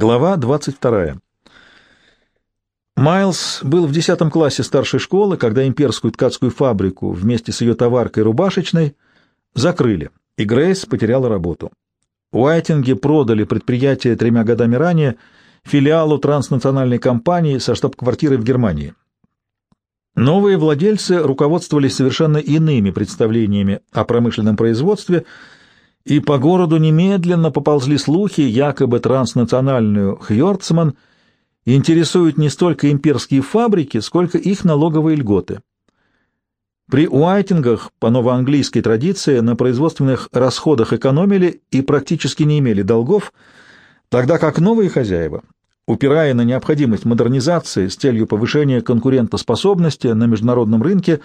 Глава 22. Майлз был в 10 классе старшей школы, когда имперскую ткацкую фабрику вместе с ее товаркой рубашечной закрыли, и Грейс потеряла работу. Уайтинги продали предприятие тремя годами ранее филиалу транснациональной компании со штаб-квартирой в Германии. Новые владельцы руководствовались совершенно иными представлениями о промышленном производстве – и по городу немедленно поползли слухи, якобы транснациональную Хьорцман интересуют не столько имперские фабрики, сколько их налоговые льготы. При Уайтингах, по новоанглийской традиции, на производственных расходах экономили и практически не имели долгов, тогда как новые хозяева, упирая на необходимость модернизации с целью повышения конкурентоспособности на международном рынке,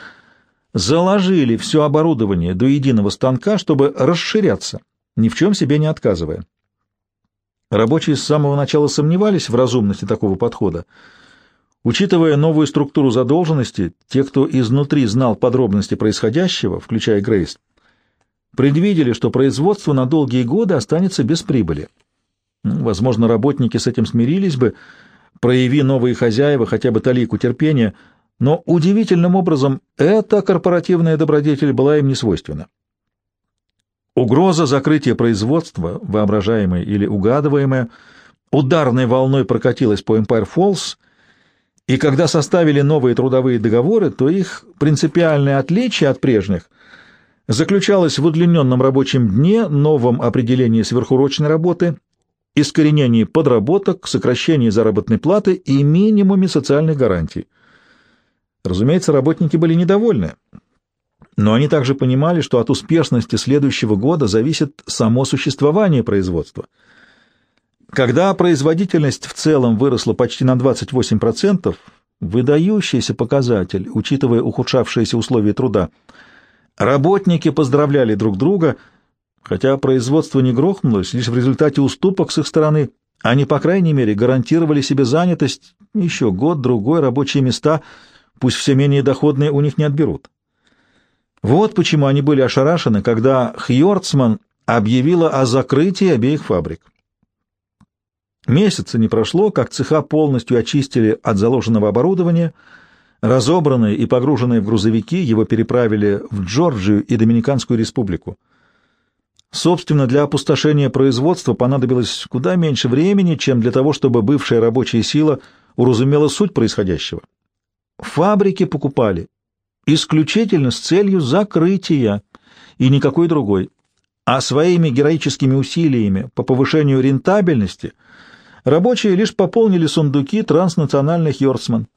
заложили все оборудование до единого станка, чтобы расширяться, ни в чем себе не отказывая. Рабочие с самого начала сомневались в разумности такого подхода. Учитывая новую структуру задолженности, те, кто изнутри знал подробности происходящего, включая Грейс, предвидели, что производство на долгие годы останется без прибыли. Ну, возможно, работники с этим смирились бы, прояви новые хозяева хотя бы талику терпения – но удивительным образом эта корпоративная добродетель была им не свойственна. Угроза закрытия производства, воображаемая или угадываемая, ударной волной прокатилась по Empire Falls, и когда составили новые трудовые договоры, то их принципиальное отличие от прежних заключалось в удлиненном рабочем дне, новом определении сверхурочной работы, искоренении подработок, сокращении заработной платы и минимуме социальных гарантий. Разумеется, работники были недовольны, но они также понимали, что от успешности следующего года зависит само существование производства. Когда производительность в целом выросла почти на 28%, выдающийся показатель, учитывая ухудшавшиеся условия труда, работники поздравляли друг друга, хотя производство не грохнулось лишь в результате уступок с их стороны, они, по крайней мере, гарантировали себе занятость, еще год-другой рабочие места – пусть все менее доходные у них не отберут. Вот почему они были ошарашены, когда Хьорцман объявила о закрытии обеих фабрик. Месяца не прошло, как цеха полностью очистили от заложенного оборудования, разобранные и погруженные в грузовики его переправили в Джорджию и Доминиканскую республику. Собственно, для опустошения производства понадобилось куда меньше времени, чем для того, чтобы бывшая рабочая сила уразумела суть происходящего. Фабрики покупали исключительно с целью закрытия и никакой другой, а своими героическими усилиями по повышению рентабельности рабочие лишь пополнили сундуки транснациональных Йорцман.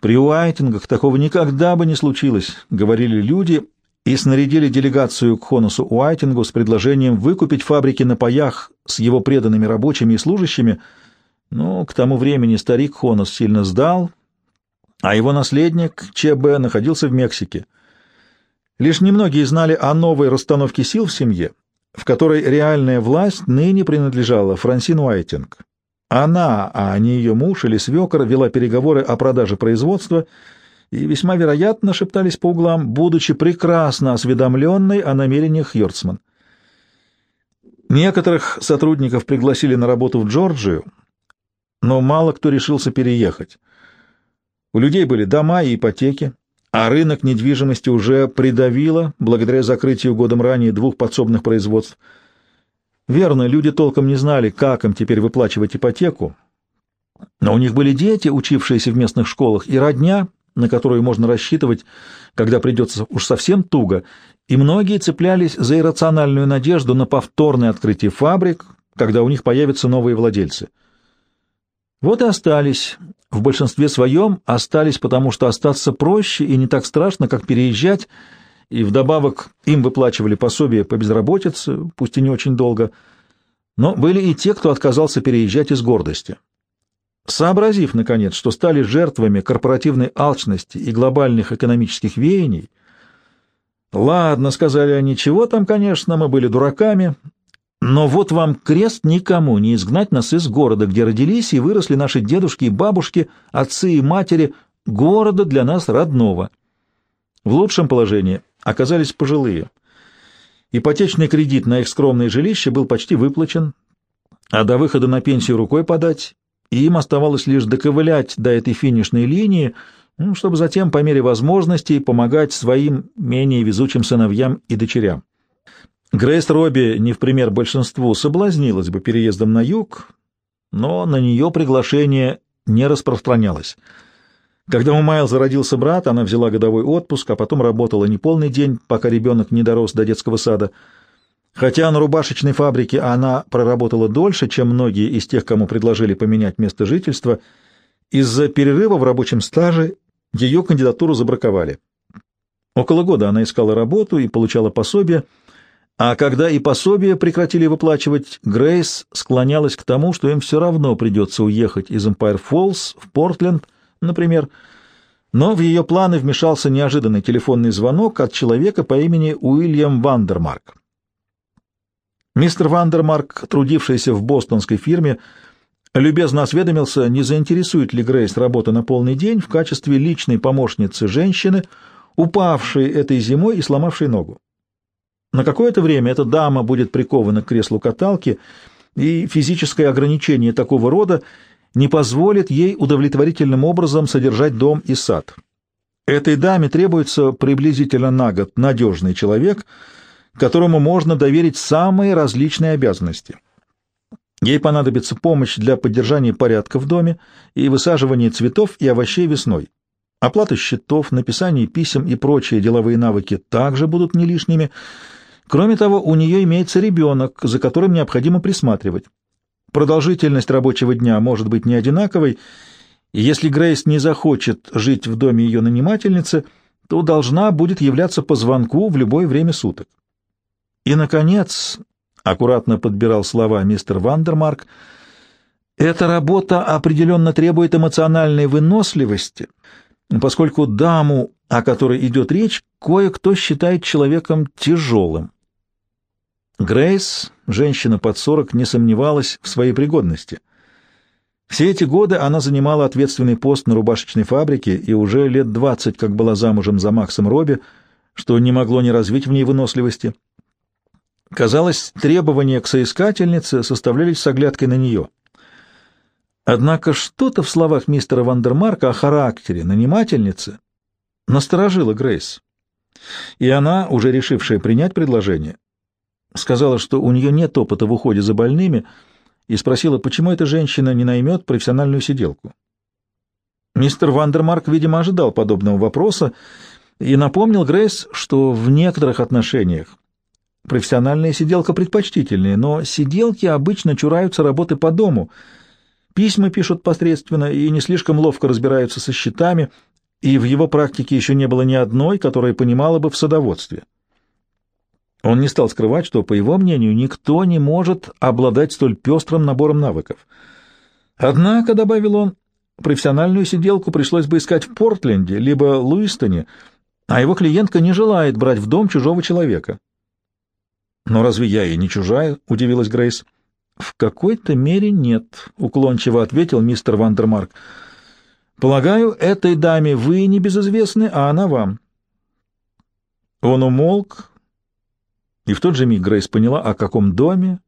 При Уайтингах такого никогда бы не случилось, говорили люди, и снарядили делегацию к Хонусу Уайтингу с предложением выкупить фабрики на паях с его преданными рабочими и служащими, но к тому времени старик Хонус сильно сдал, а его наследник ЧБ находился в Мексике. Лишь немногие знали о новой расстановке сил в семье, в которой реальная власть ныне принадлежала Франсин Уайтинг. Она, а не ее муж или свекор, вела переговоры о продаже производства и весьма вероятно шептались по углам, будучи прекрасно осведомленной о намерениях Йорцман. Некоторых сотрудников пригласили на работу в Джорджию, но мало кто решился переехать. У людей были дома и ипотеки, а рынок недвижимости уже придавило, благодаря закрытию годом ранее двух подсобных производств. Верно, люди толком не знали, как им теперь выплачивать ипотеку, но у них были дети, учившиеся в местных школах, и родня, на которую можно рассчитывать, когда придется уж совсем туго, и многие цеплялись за иррациональную надежду на повторное открытие фабрик, когда у них появятся новые владельцы. Вот и остались, в большинстве своем остались, потому что остаться проще и не так страшно, как переезжать, и вдобавок им выплачивали пособие по безработице, пусть и не очень долго, но были и те, кто отказался переезжать из гордости. Сообразив, наконец, что стали жертвами корпоративной алчности и глобальных экономических веяний, «Ладно», — сказали они, — «чего там, конечно, мы были дураками, но вот вам крест никому не изгнать нас из города, где родились и выросли наши дедушки и бабушки, отцы и матери, города для нас родного. В лучшем положении оказались пожилые. Ипотечный кредит на их скромное жилище был почти выплачен. а до выхода на пенсию рукой подать, и им оставалось лишь доковылять до этой финишной линии, ну, чтобы затем, по мере возможностей, помогать своим менее везучим сыновьям и дочерям. Грейс Робби, не в пример большинству, соблазнилась бы переездом на юг, но на нее приглашение не распространялось. Когда у Майлза родился брат, она взяла годовой отпуск, а потом работала неполный день, пока ребенок не дорос до детского сада. Хотя на рубашечной фабрике она проработала дольше, чем многие из тех, кому предложили поменять место жительства, из-за перерыва в рабочем стаже ее кандидатуру забраковали. Около года она искала работу и получала пособие, а когда и пособие прекратили выплачивать, Грейс склонялась к тому, что им все равно придется уехать из Эмпайр-Фоллс в Портленд, например, но в ее планы вмешался неожиданный телефонный звонок от человека по имени Уильям Вандермарк. Мистер Вандермарк, трудившийся в бостонской фирме, любезно осведомился, не заинтересует ли Грейс работа на полный день в качестве личной помощницы женщины, упавшей этой зимой и сломавшей ногу. На какое-то время эта дама будет прикована к креслу каталки, и физическое ограничение такого рода не позволит ей удовлетворительным образом содержать дом и сад. Этой даме требуется приблизительно на год надежный человек, которому можно доверить самые различные обязанности — Ей понадобится помощь для поддержания порядка в доме и высаживания цветов и овощей весной. Оплата счетов, написание писем и прочие деловые навыки также будут не лишними. Кроме того, у нее имеется ребенок, за которым необходимо присматривать. Продолжительность рабочего дня может быть не одинаковой, и если Грейс не захочет жить в доме ее нанимательницы, то должна будет являться по звонку в любое время суток. И, наконец, аккуратно подбирал слова мистер Вандермарк, эта работа определенно требует эмоциональной выносливости, поскольку даму, о которой идет речь, кое-кто считает человеком тяжелым. Грейс, женщина под сорок, не сомневалась в своей пригодности. Все эти годы она занимала ответственный пост на рубашечной фабрике и уже лет двадцать как была замужем за Максом Робби, что не могло не развить в ней выносливости. Казалось, требования к соискательнице составлялись с оглядкой на нее. Однако что-то в словах мистера Вандермарка о характере нанимательницы насторожило Грейс. И она, уже решившая принять предложение, сказала, что у нее нет опыта в уходе за больными, и спросила, почему эта женщина не наймет профессиональную сиделку. Мистер Вандермарк, видимо, ожидал подобного вопроса и напомнил Грейс, что в некоторых отношениях Профессиональная сиделка предпочтительнее, но сиделки обычно чураются работы по дому. Письма пишут посредственно и не слишком ловко разбираются со счетами, и в его практике еще не было ни одной, которая понимала бы в садоводстве. Он не стал скрывать, что, по его мнению, никто не может обладать столь пестрым набором навыков. Однако, — добавил он, — профессиональную сиделку пришлось бы искать в Портленде либо Луистоне, а его клиентка не желает брать в дом чужого человека. «Но разве я и не чужая?» — удивилась Грейс. «В какой-то мере нет», — уклончиво ответил мистер Вандермарк. «Полагаю, этой даме вы не безызвестны, а она вам». Он умолк, и в тот же миг Грейс поняла, о каком доме,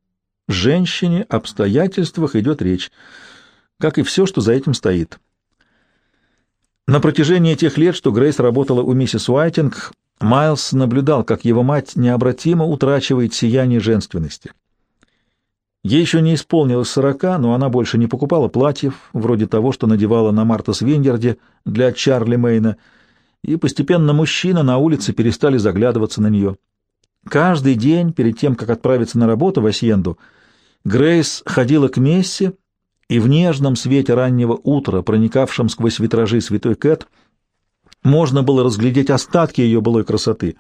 женщине, обстоятельствах идет речь, как и все, что за этим стоит. На протяжении тех лет, что Грейс работала у миссис Уайтинг, Майлз наблюдал, как его мать необратимо утрачивает сияние женственности. Ей еще не исполнилось сорока, но она больше не покупала платьев, вроде того, что надевала на Марта Свиндерде для Чарли Мейна, и постепенно мужчины на улице перестали заглядываться на нее. Каждый день, перед тем, как отправиться на работу в Асьенду, Грейс ходила к мессе, и в нежном свете раннего утра, проникавшем сквозь витражи святой Кэт, можно было разглядеть остатки ее былой красоты.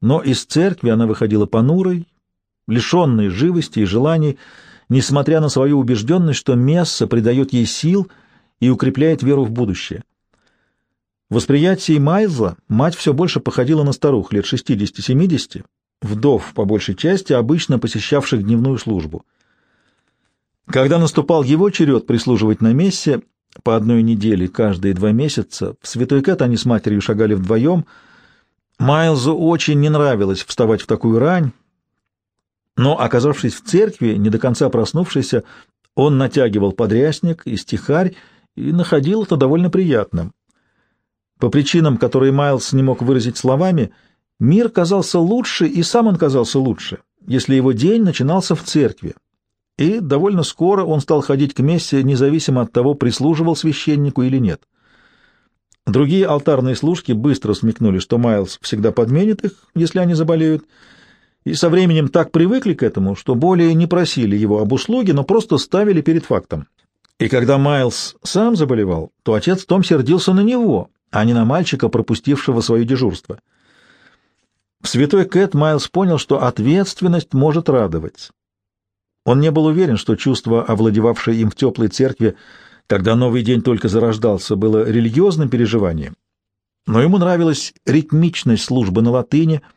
Но из церкви она выходила понурой, лишенной живости и желаний, несмотря на свою убежденность, что месса придает ей сил и укрепляет веру в будущее. В восприятии Майзла мать все больше походила на старух лет 60-70, вдов, по большей части, обычно посещавших дневную службу. Когда наступал его черед прислуживать на мессе, по одной неделе каждые два месяца. В Святой Кэт они с матерью шагали вдвоем. Майлзу очень не нравилось вставать в такую рань, Но, оказавшись в церкви, не до конца проснувшийся, он натягивал подрясник и стихарь и находил это довольно приятным. По причинам, которые Майлз не мог выразить словами, мир казался лучше, и сам он казался лучше, если его день начинался в церкви. И довольно скоро он стал ходить к мессе, независимо от того, прислуживал священнику или нет. Другие алтарные служки быстро смекнули, что Майлз всегда подменит их, если они заболеют, и со временем так привыкли к этому, что более не просили его об услуге, но просто ставили перед фактом. И когда Майлз сам заболевал, то отец Том сердился на него, а не на мальчика, пропустившего свое дежурство. Святой Кэт Майлз понял, что ответственность может радовать. Он не был уверен, что чувство, овладевавшее им в теплой церкви, когда новый день только зарождался, было религиозным переживанием. Но ему нравилась ритмичность службы на латыни —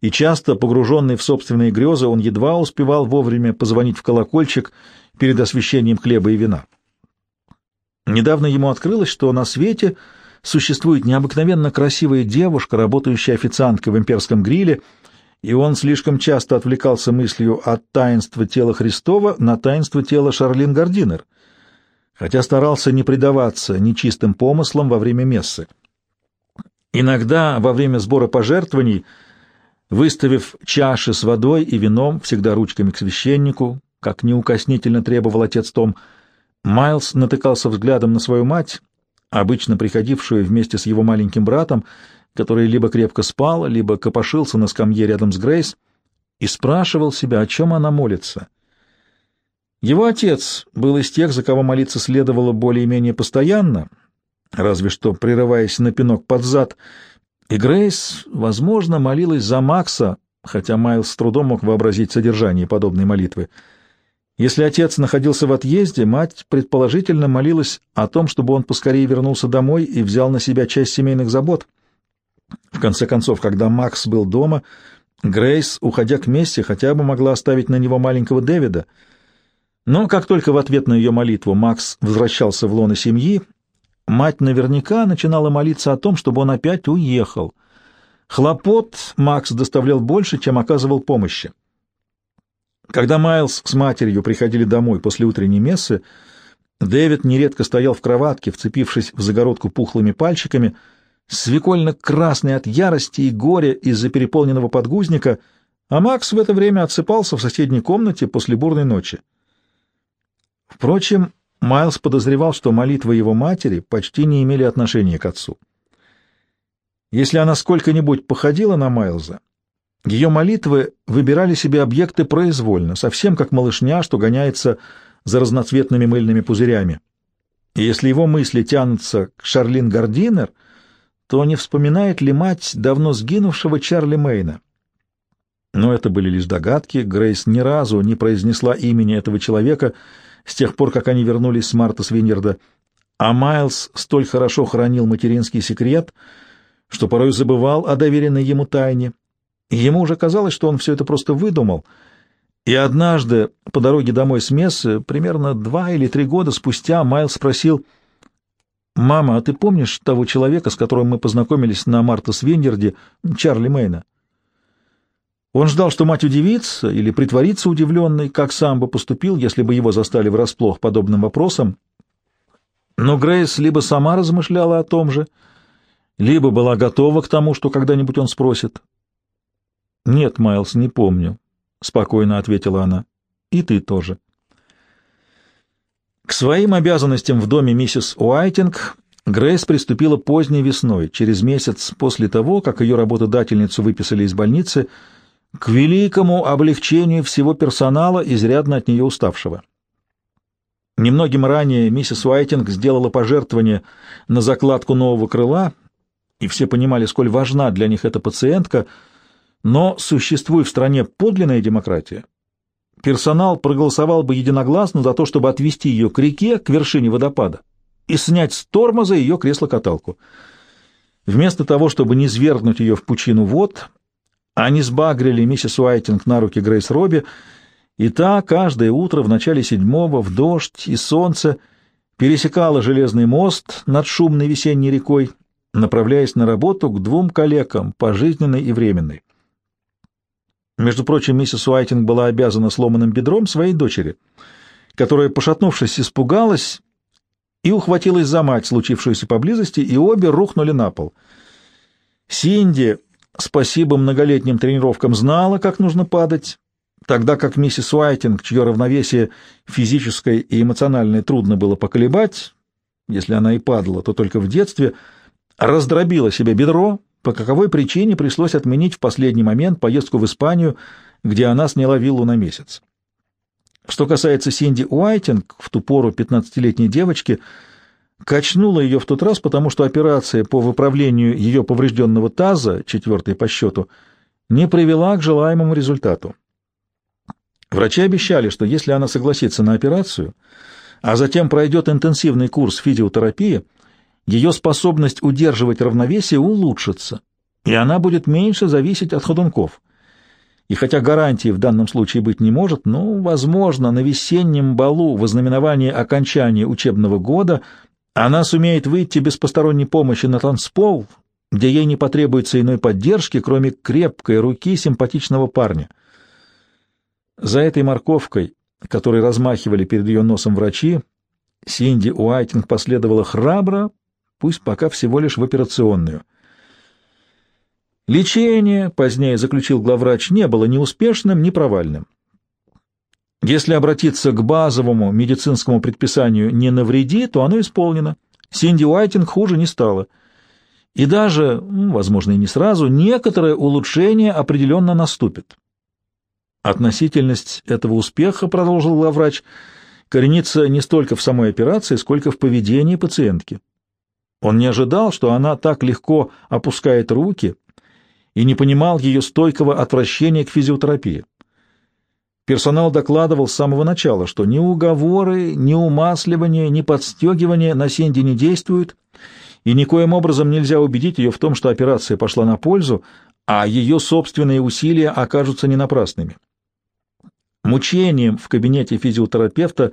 и часто, погруженный в собственные грезы, он едва успевал вовремя позвонить в колокольчик перед освещением хлеба и вина. Недавно ему открылось, что на свете существует необыкновенно красивая девушка, работающая официанткой в имперском гриле, и он слишком часто отвлекался мыслью от таинства тела Христова на таинство тела Шарлин Гардинер, хотя старался не предаваться нечистым помыслам во время мессы. Иногда во время сбора пожертвований – Выставив чаши с водой и вином, всегда ручками к священнику, как неукоснительно требовал отец Том, Майлз натыкался взглядом на свою мать, обычно приходившую вместе с его маленьким братом, который либо крепко спал, либо копошился на скамье рядом с Грейс, и спрашивал себя, о чем она молится. Его отец был из тех, за кого молиться следовало более-менее постоянно, разве что прерываясь на пинок под зад и Грейс, возможно, молилась за Макса, хотя Майлз с трудом мог вообразить содержание подобной молитвы. Если отец находился в отъезде, мать предположительно молилась о том, чтобы он поскорее вернулся домой и взял на себя часть семейных забот. В конце концов, когда Макс был дома, Грейс, уходя к Месси, хотя бы могла оставить на него маленького Дэвида. Но как только в ответ на ее молитву Макс возвращался в лоно семьи, Мать наверняка начинала молиться о том, чтобы он опять уехал. Хлопот Макс доставлял больше, чем оказывал помощи. Когда Майлз с матерью приходили домой после утренней мессы, Дэвид нередко стоял в кроватке, вцепившись в загородку пухлыми пальчиками, свекольно-красный от ярости и горя из-за переполненного подгузника, а Макс в это время отсыпался в соседней комнате после бурной ночи. Впрочем, Майлз подозревал, что молитвы его матери почти не имели отношения к отцу. Если она сколько-нибудь походила на Майлза, ее молитвы выбирали себе объекты произвольно, совсем как малышня, что гоняется за разноцветными мыльными пузырями. И если его мысли тянутся к Шарлин Гардинер, то не вспоминает ли мать давно сгинувшего Чарли Мейна? Но это были лишь догадки, Грейс ни разу не произнесла имени этого человека — с тех пор, как они вернулись с Марта Свиньерда, а Майлз столь хорошо хранил материнский секрет, что порой забывал о доверенной ему тайне, ему уже казалось, что он все это просто выдумал. И однажды по дороге домой с мессы, примерно два или три года спустя, Майлз спросил, «Мама, а ты помнишь того человека, с которым мы познакомились на Марта Свиньерде, Чарли Мэйна?» Он ждал, что мать удивится или притворится удивленной, как сам бы поступил, если бы его застали врасплох подобным вопросом. Но Грейс либо сама размышляла о том же, либо была готова к тому, что когда-нибудь он спросит. «Нет, Майлз, не помню», — спокойно ответила она. «И ты тоже». К своим обязанностям в доме миссис Уайтинг Грейс приступила поздней весной, через месяц после того, как ее работодательницу выписали из больницы — к великому облегчению всего персонала, изрядно от нее уставшего. Немногим ранее миссис Уайтинг сделала пожертвование на закладку нового крыла, и все понимали, сколь важна для них эта пациентка, но, существуя в стране подлинная демократия, персонал проголосовал бы единогласно за то, чтобы отвести ее к реке, к вершине водопада, и снять с тормоза ее кресло-каталку. Вместо того, чтобы не свергнуть ее в пучину вод, они сбагрили миссис Уайтинг на руки Грейс Робби, и та каждое утро в начале седьмого в дождь и солнце пересекала железный мост над шумной весенней рекой, направляясь на работу к двум коллегам, пожизненной и временной. Между прочим, миссис Уайтинг была обязана сломанным бедром своей дочери, которая, пошатнувшись, испугалась и ухватилась за мать, случившуюся поблизости, и обе рухнули на пол. Синди, спасибо многолетним тренировкам, знала, как нужно падать, тогда как миссис Уайтинг, чье равновесие физическое и эмоциональное трудно было поколебать, если она и падала, то только в детстве, раздробила себе бедро, по каковой причине пришлось отменить в последний момент поездку в Испанию, где она сняла виллу на месяц. Что касается Синди Уайтинг, в ту пору 15-летней девочки, качнула ее в тот раз, потому что операция по выправлению ее поврежденного таза, четвертая по счету, не привела к желаемому результату. Врачи обещали, что если она согласится на операцию, а затем пройдет интенсивный курс физиотерапии, ее способность удерживать равновесие улучшится, и она будет меньше зависеть от ходунков. И хотя гарантии в данном случае быть не может, но, возможно, на весеннем балу в знаменование окончания учебного года она сумеет выйти без посторонней помощи на танцпол, где ей не потребуется иной поддержки, кроме крепкой руки симпатичного парня. За этой морковкой, которой размахивали перед ее носом врачи, Синди Уайтинг последовала храбро, пусть пока всего лишь в операционную. Лечение, позднее заключил главврач, не было ни успешным, ни провальным. Если обратиться к базовому медицинскому предписанию «не навреди», то оно исполнено. Синди Уайтинг хуже не стало. И даже, возможно, и не сразу, некоторое улучшение определенно наступит. Относительность этого успеха, продолжил главврач, коренится не столько в самой операции, сколько в поведении пациентки. Он не ожидал, что она так легко опускает руки и не понимал ее стойкого отвращения к физиотерапии. Персонал докладывал с самого начала, что ни уговоры, ни умасливание, ни подстегивание на Синди не действуют, и никоим образом нельзя убедить ее в том, что операция пошла на пользу, а ее собственные усилия окажутся не напрасными. Мучением в кабинете физиотерапевта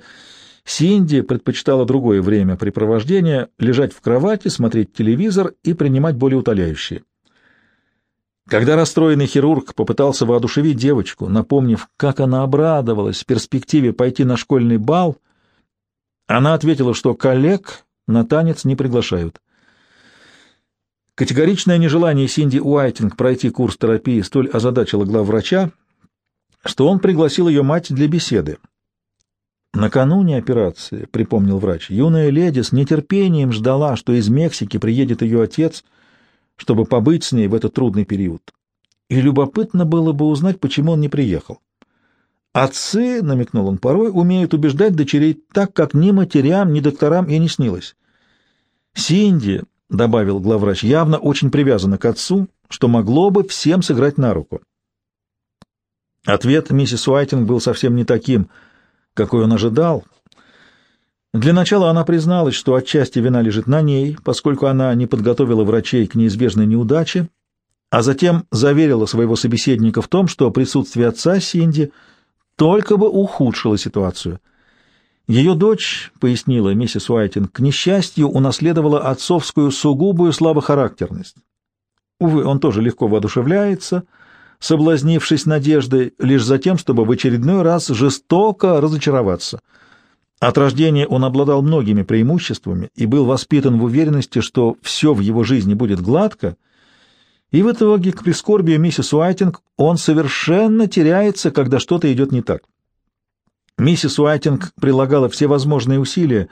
Синди предпочитала другое время препровождения — лежать в кровати, смотреть телевизор и принимать более утоляющие. Когда расстроенный хирург попытался воодушевить девочку, напомнив, как она обрадовалась в перспективе пойти на школьный бал, она ответила, что коллег на танец не приглашают. Категоричное нежелание Синди Уайтинг пройти курс терапии столь озадачило главврача, что он пригласил ее мать для беседы. Накануне операции, припомнил врач, юная леди с нетерпением ждала, что из Мексики приедет ее отец, чтобы побыть с ней в этот трудный период. И любопытно было бы узнать, почему он не приехал. Отцы, намекнул он порой, умеют убеждать дочерей так, как ни матерям, ни докторам и не снилось. Синди, добавил главврач, явно очень привязана к отцу, что могло бы всем сыграть на руку. Ответ миссис Уайтинг был совсем не таким, какой он ожидал. Для начала она призналась, что отчасти вина лежит на ней, поскольку она не подготовила врачей к неизбежной неудаче, а затем заверила своего собеседника в том, что присутствие отца Синди только бы ухудшило ситуацию. Ее дочь, пояснила миссис Уайтинг, к несчастью унаследовала отцовскую сугубую слабохарактерность. Увы, он тоже легко воодушевляется — соблазнившись надеждой лишь за тем, чтобы в очередной раз жестоко разочароваться. От рождения он обладал многими преимуществами и был воспитан в уверенности, что все в его жизни будет гладко, и в итоге, к прискорбию миссис Уайтинг, он совершенно теряется, когда что-то идет не так. Миссис Уайтинг прилагала все возможные усилия,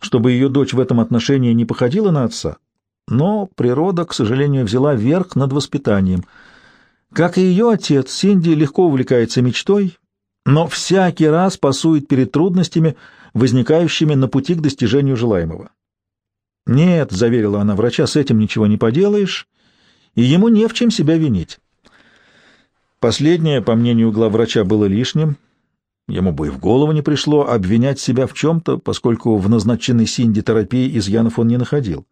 чтобы ее дочь в этом отношении не походила на отца, но природа, к сожалению, взяла верх над воспитанием — как и ее отец, Синди легко увлекается мечтой, но всякий раз пасует перед трудностями, возникающими на пути к достижению желаемого. «Нет», — заверила она врача, — «с этим ничего не поделаешь, и ему не в чем себя винить». Последнее, по мнению главврача, было лишним. Ему бы и в голову не пришло обвинять себя в чем-то, поскольку в назначенной Синди терапии изъянов он не находил.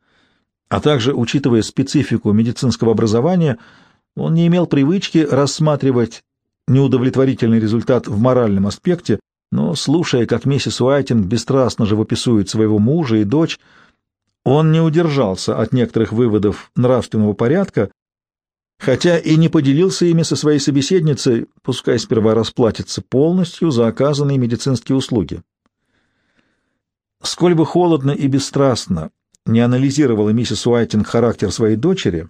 А также, учитывая специфику медицинского образования, — он не имел привычки рассматривать неудовлетворительный результат в моральном аспекте, но, слушая, как миссис Уайтинг бесстрастно живописует своего мужа и дочь, он не удержался от некоторых выводов нравственного порядка, хотя и не поделился ими со своей собеседницей, пускай сперва расплатится полностью за оказанные медицинские услуги. Сколь бы холодно и бесстрастно не анализировала миссис Уайтинг характер своей дочери,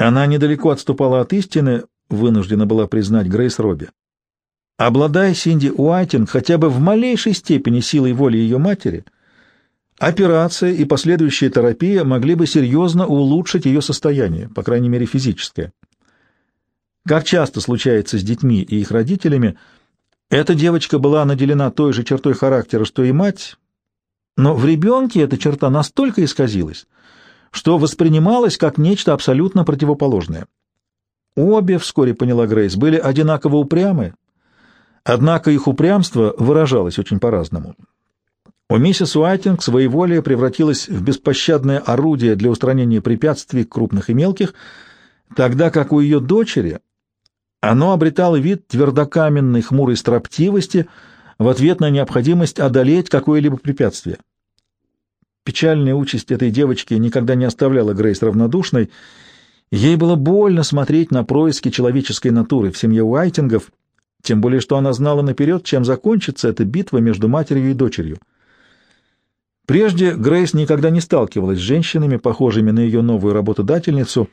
она недалеко отступала от истины, вынуждена была признать Грейс Робби. Обладая Синди Уайтинг хотя бы в малейшей степени силой воли ее матери, операция и последующая терапия могли бы серьезно улучшить ее состояние, по крайней мере физическое. Как часто случается с детьми и их родителями, эта девочка была наделена той же чертой характера, что и мать, но в ребенке эта черта настолько исказилась, что воспринималась как нечто абсолютно противоположное. Обе, вскоре поняла Грейс, были одинаково упрямы, однако их упрямство выражалось очень по-разному. У миссис Уайтинг своеволие превратилось в беспощадное орудие для устранения препятствий крупных и мелких, тогда как у ее дочери оно обретало вид твердокаменной хмурой строптивости в ответ на необходимость одолеть какое-либо препятствие. Печальная участь этой девочки никогда не оставляла Грейс равнодушной, Ей было больно смотреть на происки человеческой натуры в семье Уайтингов, тем более что она знала наперед, чем закончится эта битва между матерью и дочерью. Прежде Грейс никогда не сталкивалась с женщинами, похожими на ее новую работодательницу,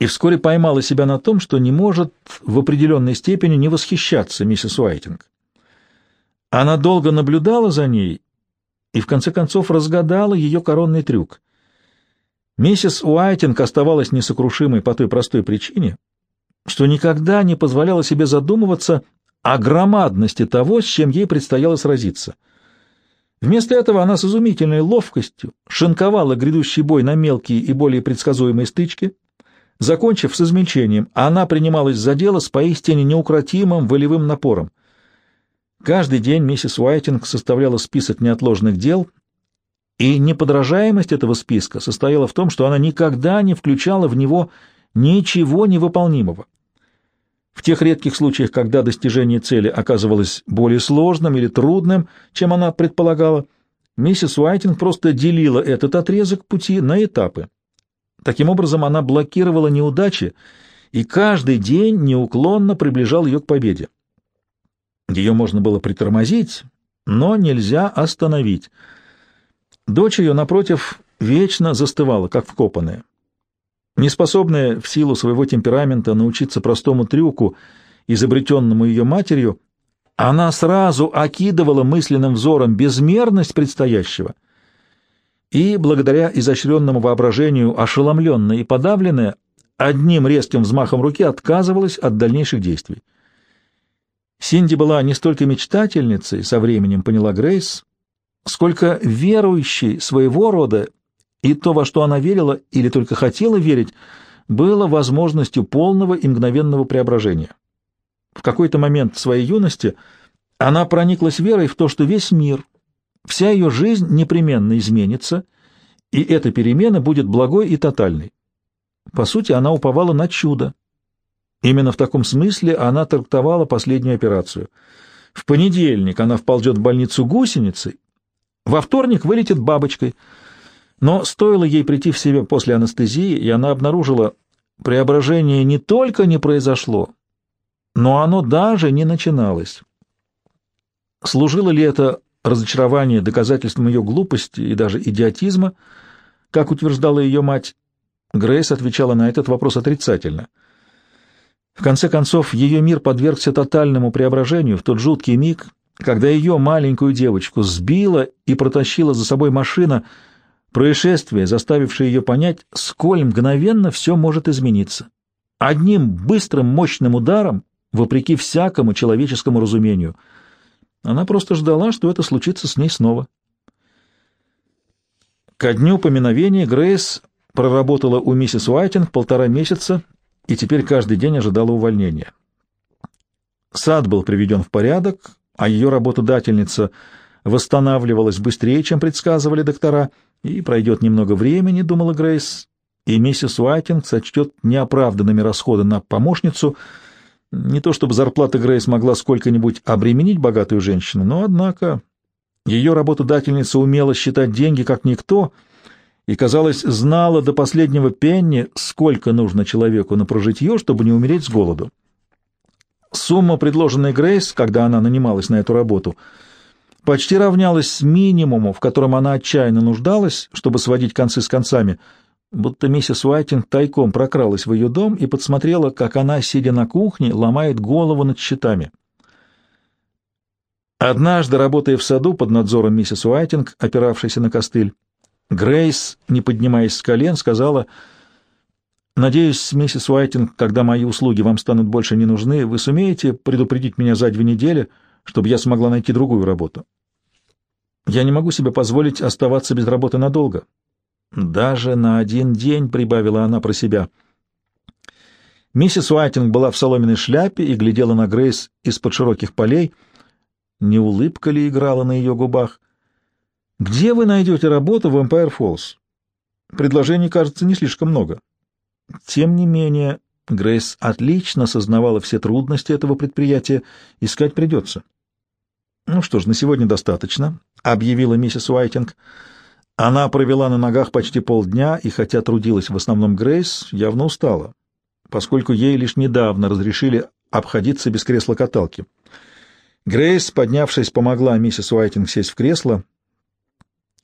и вскоре поймала себя на том, что не может в определенной степени не восхищаться миссис Уайтинг. Она долго наблюдала за ней и в конце концов разгадала ее коронный трюк. Миссис Уайтинг оставалась несокрушимой по той простой причине, что никогда не позволяла себе задумываться о громадности того, с чем ей предстояло сразиться. Вместо этого она с изумительной ловкостью шинковала грядущий бой на мелкие и более предсказуемые стычки. Закончив с измельчением, она принималась за дело с поистине неукротимым волевым напором. Каждый день миссис Уайтинг составляла список неотложных дел — и неподражаемость этого списка состояла в том, что она никогда не включала в него ничего невыполнимого. В тех редких случаях, когда достижение цели оказывалось более сложным или трудным, чем она предполагала, миссис Уайтинг просто делила этот отрезок пути на этапы. Таким образом, она блокировала неудачи, и каждый день неуклонно приближал ее к победе. Ее можно было притормозить, но нельзя остановить — Дочь ее, напротив, вечно застывала, как вкопанная. Неспособная в силу своего темперамента научиться простому трюку, изобретенному ее матерью, она сразу окидывала мысленным взором безмерность предстоящего и, благодаря изощренному воображению, ошеломленная и подавленная, одним резким взмахом руки отказывалась от дальнейших действий. Синди была не столько мечтательницей, со временем поняла Грейс, сколько верующей своего рода, и то, во что она верила или только хотела верить, было возможностью полного и мгновенного преображения. В какой-то момент своей юности она прониклась верой в то, что весь мир, вся ее жизнь непременно изменится, и эта перемена будет благой и тотальной. По сути, она уповала на чудо. Именно в таком смысле она трактовала последнюю операцию. В понедельник она вползет в больницу гусеницей, во вторник вылетит бабочкой. Но стоило ей прийти в себя после анестезии, и она обнаружила, преображение не только не произошло, но оно даже не начиналось. Служило ли это разочарование доказательством ее глупости и даже идиотизма, как утверждала ее мать? Грейс отвечала на этот вопрос отрицательно. В конце концов, ее мир подвергся тотальному преображению в тот жуткий миг, когда ее маленькую девочку сбила и протащила за собой машина, происшествие, заставившее ее понять, сколь мгновенно все может измениться. Одним быстрым мощным ударом, вопреки всякому человеческому разумению. Она просто ждала, что это случится с ней снова. Ко дню поминовения Грейс проработала у миссис Уайтинг полтора месяца и теперь каждый день ожидала увольнения. Сад был приведен в порядок, а ее работодательница восстанавливалась быстрее, чем предсказывали доктора, и пройдет немного времени, думала Грейс, и миссис Уайтинг сочтет неоправданными расходы на помощницу, не то чтобы зарплата Грейс могла сколько-нибудь обременить богатую женщину, но, однако, ее работодательница умела считать деньги как никто, и, казалось, знала до последнего пенни, сколько нужно человеку на прожитье, чтобы не умереть с голоду. Сумма, предложенная Грейс, когда она нанималась на эту работу, почти равнялась минимуму, в котором она отчаянно нуждалась, чтобы сводить концы с концами, будто миссис Уайтинг тайком прокралась в ее дом и подсмотрела, как она, сидя на кухне, ломает голову над счетами. Однажды, работая в саду под надзором миссис Уайтинг, опиравшейся на костыль, Грейс, не поднимаясь с колен, сказала, «Надеюсь, миссис Уайтинг, когда мои услуги вам станут больше не нужны, вы сумеете предупредить меня за две недели, чтобы я смогла найти другую работу. Я не могу себе позволить оставаться без работы надолго. Даже на один день, — прибавила она про себя. Миссис Уайтинг была в соломенной шляпе и глядела на Грейс из-под широких полей. Не улыбка ли играла на ее губах? Где вы найдете работу в Эмпайр Фоллс? Предложений, кажется, не слишком много. Тем не менее, Грейс отлично сознавала все трудности этого предприятия, искать придется. «Ну что ж, на сегодня достаточно», — объявила миссис Уайтинг. Она провела на ногах почти полдня, и хотя трудилась в основном Грейс, явно устала, поскольку ей лишь недавно разрешили обходиться без кресла-каталки. Грейс, поднявшись, помогла миссис Уайтинг сесть в кресло —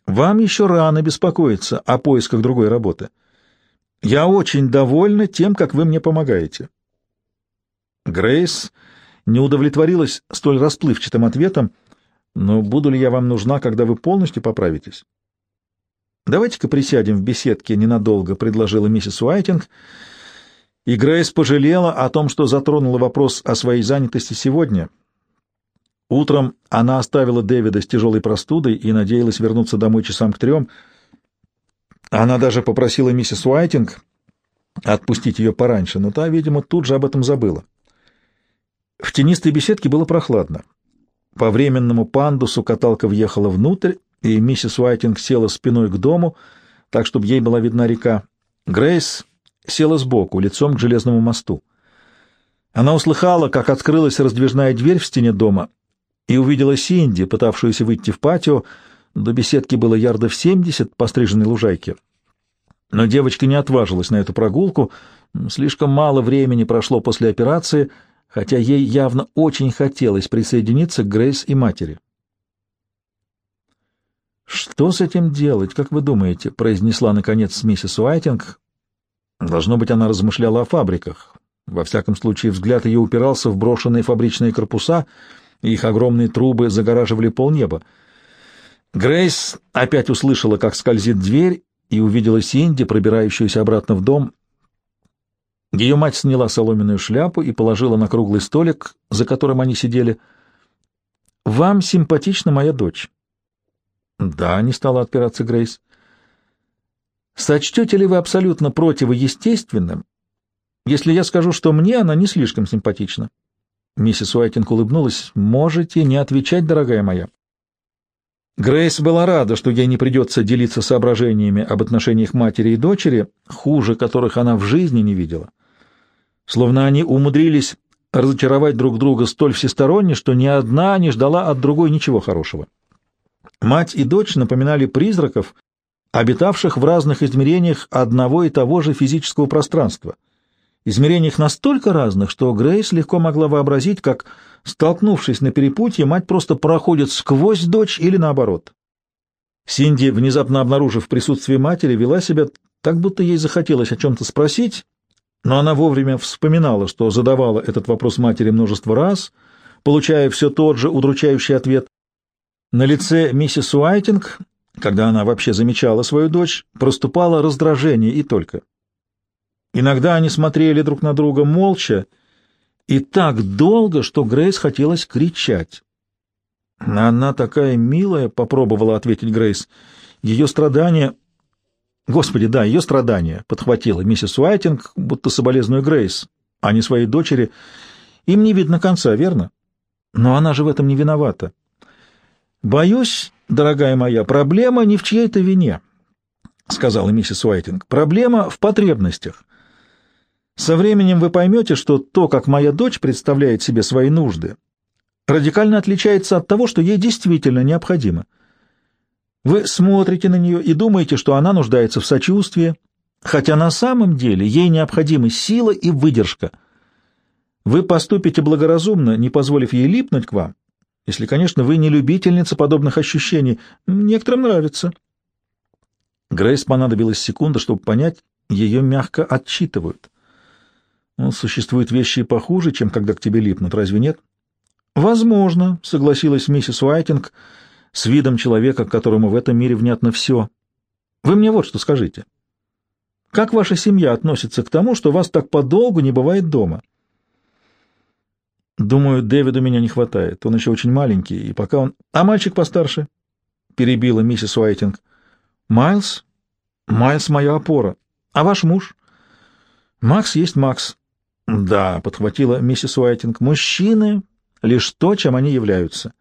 вам еще рано беспокоиться о поисках другой работы. Я очень довольна тем, как вы мне помогаете. Грейс не удовлетворилась столь расплывчатым ответом, но буду ли я вам нужна, когда вы полностью поправитесь? Давайте-ка присядем в беседке ненадолго, предложила миссис Уайтинг, и Грейс пожалела о том, что затронула вопрос о своей занятости сегодня — Утром она оставила Дэвида с тяжелой простудой и надеялась вернуться домой часам к трем. Она даже попросила миссис Уайтинг отпустить ее пораньше, но та, видимо, тут же об этом забыла. В тенистой беседке было прохладно. По временному пандусу каталка въехала внутрь, и миссис Уайтинг села спиной к дому, так, чтобы ей была видна река. Грейс села сбоку, лицом к железному мосту. Она услыхала, как открылась раздвижная дверь в стене дома, и увидела Синди, пытавшуюся выйти в патио. До беседки было ярдов семьдесят по стриженной лужайке. Но девочка не отважилась на эту прогулку. Слишком мало времени прошло после операции, хотя ей явно очень хотелось присоединиться к Грейс и матери. «Что с этим делать, как вы думаете?» — произнесла, наконец, миссис Уайтинг. Должно быть, она размышляла о фабриках. Во всяком случае, взгляд ее упирался в брошенные фабричные корпуса — их огромные трубы загораживали полнеба. Грейс опять услышала, как скользит дверь, и увидела Синди, пробирающуюся обратно в дом. Ее мать сняла соломенную шляпу и положила на круглый столик, за которым они сидели. «Вам симпатична моя дочь?» «Да», — не стала отпираться Грейс. «Сочтете ли вы абсолютно противоестественным, если я скажу, что мне она не слишком симпатична?» Миссис Уайтинг улыбнулась. «Можете не отвечать, дорогая моя». Грейс была рада, что ей не придется делиться соображениями об отношениях матери и дочери, хуже которых она в жизни не видела. Словно они умудрились разочаровать друг друга столь всесторонне, что ни одна не ждала от другой ничего хорошего. Мать и дочь напоминали призраков, обитавших в разных измерениях одного и того же физического пространства — измерениях настолько разных, что Грейс легко могла вообразить, как, столкнувшись на перепутье, мать просто проходит сквозь дочь или наоборот. Синди, внезапно обнаружив присутствие матери, вела себя так, будто ей захотелось о чем-то спросить, но она вовремя вспоминала, что задавала этот вопрос матери множество раз, получая все тот же удручающий ответ. На лице миссис Уайтинг, когда она вообще замечала свою дочь, проступало раздражение и только. Иногда они смотрели друг на друга молча и так долго, что Грейс хотелось кричать. «Она такая милая», — попробовала ответить Грейс. «Ее страдания...» «Господи, да, ее страдания», — подхватила миссис Уайтинг, будто соболезную Грейс, а не своей дочери. «Им не видно конца, верно? Но она же в этом не виновата». «Боюсь, дорогая моя, проблема не в чьей-то вине», — сказала миссис Уайтинг. «Проблема в потребностях. Со временем вы поймете, что то, как моя дочь представляет себе свои нужды, радикально отличается от того, что ей действительно необходимо. Вы смотрите на нее и думаете, что она нуждается в сочувствии, хотя на самом деле ей необходимы сила и выдержка. Вы поступите благоразумно, не позволив ей липнуть к вам, если, конечно, вы не любительница подобных ощущений. Некоторым нравится. Грейс понадобилась секунда, чтобы понять, ее мягко отчитывают. Ну, существуют вещи похуже, чем когда к тебе липнут, разве нет? Возможно, согласилась миссис Уайтинг с видом человека, которому в этом мире внятно все. Вы мне вот что скажите. Как ваша семья относится к тому, что вас так подолгу не бывает дома? Думаю, Дэвиду меня не хватает. Он еще очень маленький, и пока он... А мальчик постарше? Перебила миссис Уайтинг. Майлз? Майлз — моя опора. А ваш муж? Макс есть Макс. Да, подхватила миссис Уайтинг. Мужчины — лишь то, чем они являются.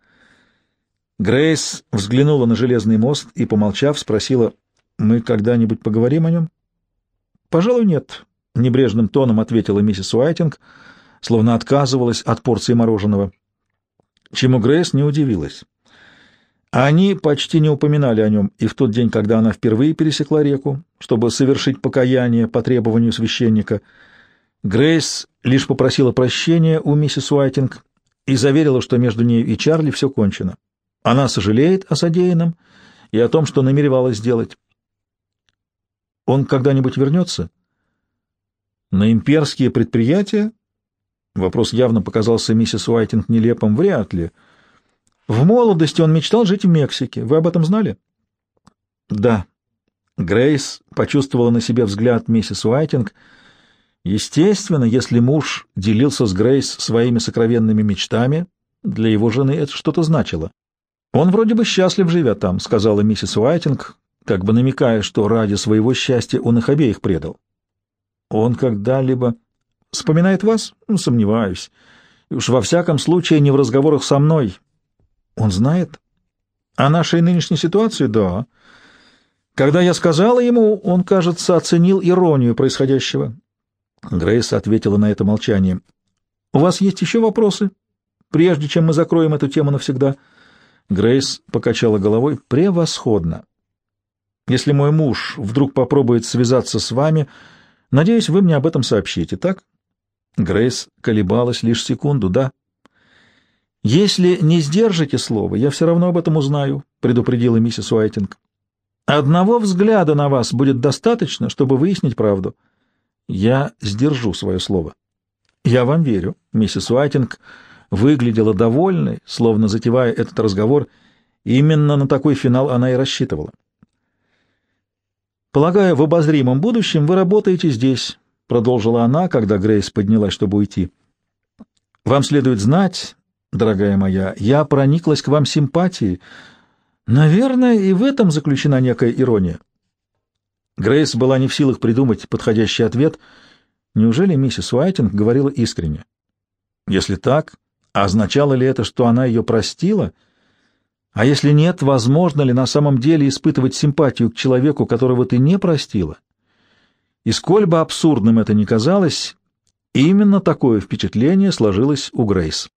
Грейс взглянула на железный мост и, помолчав, спросила, «Мы когда-нибудь поговорим о нем?» «Пожалуй, нет», — небрежным тоном ответила миссис Уайтинг, словно отказывалась от порции мороженого. Чему Грейс не удивилась. Они почти не упоминали о нем и в тот день, когда она впервые пересекла реку, чтобы совершить покаяние по требованию священника. Грейс лишь попросила прощения у миссис Уайтинг и заверила, что между ней и Чарли все кончено. Она сожалеет о содеянном и о том, что намеревалась сделать. Он когда-нибудь вернется? На имперские предприятия? Вопрос явно показался миссис Уайтинг нелепым. Вряд ли. — в молодости он мечтал жить в Мексике. Вы об этом знали? Да. Грейс почувствовала на себе взгляд миссис Уайтинг. Естественно, если муж делился с Грейс своими сокровенными мечтами, для его жены это что-то значило. Он вроде бы счастлив, живя там, сказала миссис Уайтинг, как бы намекая, что ради своего счастья он их обеих предал. Он когда-либо вспоминает вас? Ну, сомневаюсь. уж во всяком случае не в разговорах со мной. Он знает? О нашей нынешней ситуации? Да. Когда я сказала ему, он, кажется, оценил иронию происходящего. Грейс ответила на это молчание. У вас есть еще вопросы? Прежде чем мы закроем эту тему навсегда. Грейс покачала головой. Превосходно. Если мой муж вдруг попробует связаться с вами, надеюсь, вы мне об этом сообщите, так? Грейс колебалась лишь секунду. Да. «Если не сдержите слово, я все равно об этом узнаю», — предупредила миссис Уайтинг. «Одного взгляда на вас будет достаточно, чтобы выяснить правду. Я сдержу свое слово». «Я вам верю», — миссис Уайтинг выглядела довольной, словно затевая этот разговор. Именно на такой финал она и рассчитывала. «Полагаю, в обозримом будущем вы работаете здесь», — продолжила она, когда Грейс поднялась, чтобы уйти. «Вам следует знать, дорогая моя, я прониклась к вам симпатией. Наверное, и в этом заключена некая ирония. Грейс была не в силах придумать подходящий ответ. Неужели миссис Уайтинг говорила искренне? Если так, означало ли это, что она ее простила? А если нет, возможно ли на самом деле испытывать симпатию к человеку, которого ты не простила? И сколь бы абсурдным это ни казалось, именно такое впечатление сложилось у Грейс.